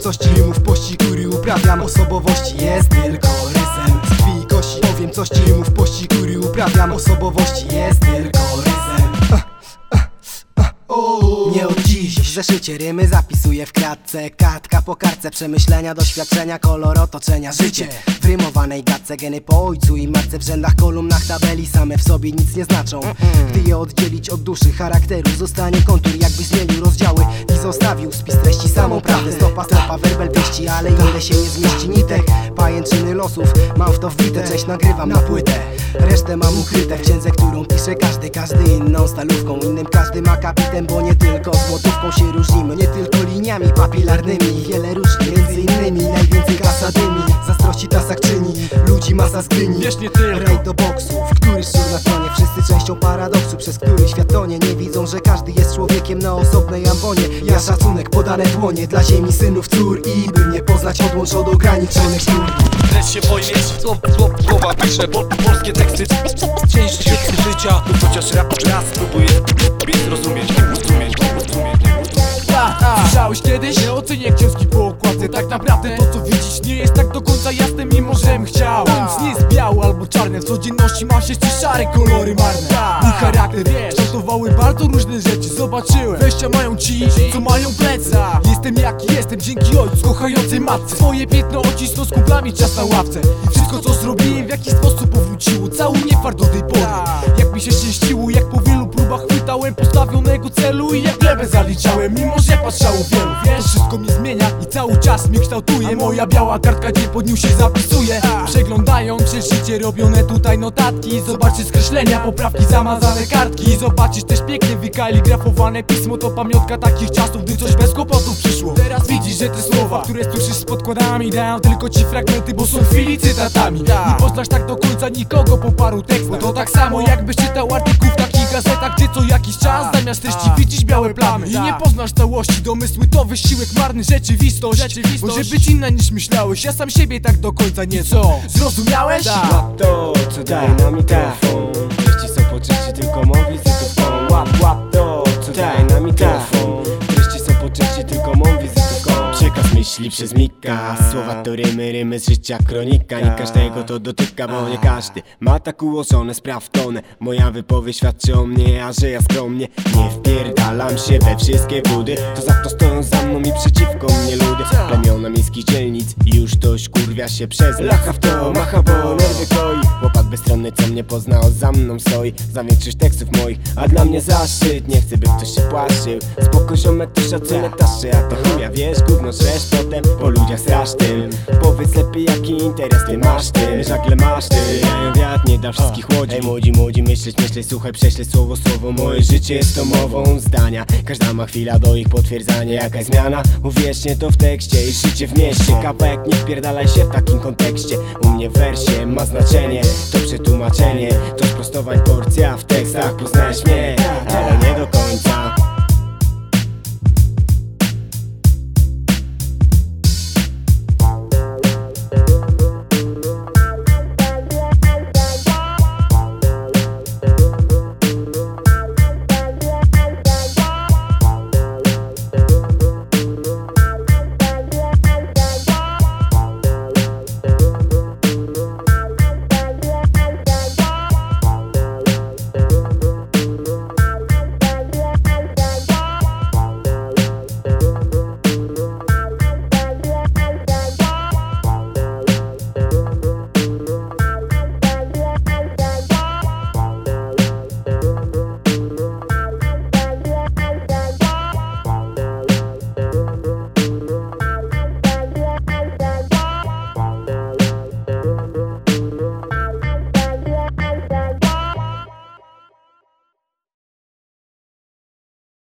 coś ci w pości, który uprawiam. Osobowości jest tylko rysem Zbij kości, powiem coś ci w pości, który uprawiam. Osobowości jest tylko rysem Nie zeszycie rymy zapisuję w kratce. Kartka po kartce Przemyślenia, doświadczenia, kolor otoczenia. Życie w rymowanej gadce Geny po ojcu i matce. W rzędach, kolumnach, tabeli Same w sobie nic nie znaczą. Gdy je oddzielić od duszy, charakteru Zostanie kontur jakby zmienił rozdziały I zostawił spis treści samą prawdę. Stopa, stopa, werbel pieści Ale ile się nie zmieści nitek Pajęczyny losów. Mam w to wbite, cześć nagrywam na płytę. Resztę mam ukryte w księdze, którą pisze każdy Każdy inną stalówką, innym każdy ma kapitem Bo nie tylko złotówką się różnimy. Nie tylko liniami papilarnymi. Wiele różni, między innymi Najwięcej kasa dymi Zazdrości tasak czyni. Ludzi masa zgryni Wiesz, nie tylko. Rajd do boksu, w który szur na tronie Wszyscy częścią paradoksu, przez który świat tonie. Nie widzą, że każdy jest człowiekiem na osobnej ambonie. Ja szacunek, podane dłonie Dla ziemi, synów, cór I by mnie poznać odłącz od ograniczonych stór Lecz się słow, słow, słowa piszę po, polskie teksty Ciężkie życia. Chociaż raz, raz próbuję zrozumieć, rozumieć, rozumieć Słyszałeś kiedyś? Nie ocenię książki Tak naprawdę to co widzisz nie jest tak do końca jasne Mimo żem chciał. Nic nie jest białe albo czarne W codzienności ma się szare kolory marne. Mój charakter wiesz. Kształtowały bardzo różne rzeczy Zobaczyłem. Wejścia mają ci, co mają plecy. Jestem jaki jestem dzięki ojcu kochającej matce. Swoje piętno odcisnął z kumplami czas na ławce. I wszystko co zrobiłem w jakiś sposób powróciło Cały niefart do tej pory. Jak mi się szczęściło, jak po próbach chwytałem postawionego celu I jak glebę zaliczałem, mimo że patrzało wielu Wiesz, wszystko mnie zmienia i cały czas mnie kształtuje. Moja biała kartka dzień po dniu się zapisuje. Przeglądają przez życie robione tutaj notatki. Zobaczysz skreślenia, poprawki, zamazane kartki. Zobaczysz też pięknie wykaligrafowane pismo. To pamiątka takich czasów, gdy coś bez kłopotów przyszło że te słowa, które słyszysz z podkładami Dają tylko ci fragmenty, bo są chwili cytatami Nie poznasz tak do końca nikogo po paru tekstach. Bo to tak samo jakbyś czytał artykuł w takich gazetach Gdzie co jakiś czas zamiast treści widzisz białe plamy. I nie poznasz całości, domysły to wysiłek marny Rzeczywistość, może być inna niż myślałeś Ja sam siebie tak do końca nie co? Zrozumiałeś? Łap to, co daje nam mikrofon Treści są po części tylko mą wizytówką Łap, łap myśli przez Mika Słowa to rymy, rymy z życia kronika. Nie każdego to dotyka, bo nie każdy Ma tak ułożone spraw tonę Moja wypowiedź świadczy o mnie, a że ja skromnie Nie wpierdalam się we wszystkie budy To za to stoją za mną i przeciwko mnie ludy. Plemiona miejskich dzielnic Już dość kurwia się przez lacha w to Macha, bo nerwy koi Chłopak bezstronny, co mnie poznał, za mną stoi. Za większość tekstów moich, a dla mnie zaszczyt Nie chcę, by ktoś się płaszczył. Spoko ziomek, to szacunek taszy. A to chuja, wiesz, gówno żresz potem Po ludziach strasz tym Powiedz lepiej, jaki interes ty masz tym Żagle masz ty, ja wiatr nie da wszystkich łodzi. Ej młodzi, młodzi, myśleć, myśleć, słuchaj, prześlę słowo, słowo. Moje życie jest tomową zdania. Każda ma chwila do ich potwierdzania. Jakaś zmiana, uwierzcie to w tekście I życie w mieście, kawałek nie wpierdalaj się w takim kontekście. U mnie w wersie ma znaczenie. To przetłumaczenie, to sprostowań porcja w tekstach. Poznałeś mnie, ale nie do końca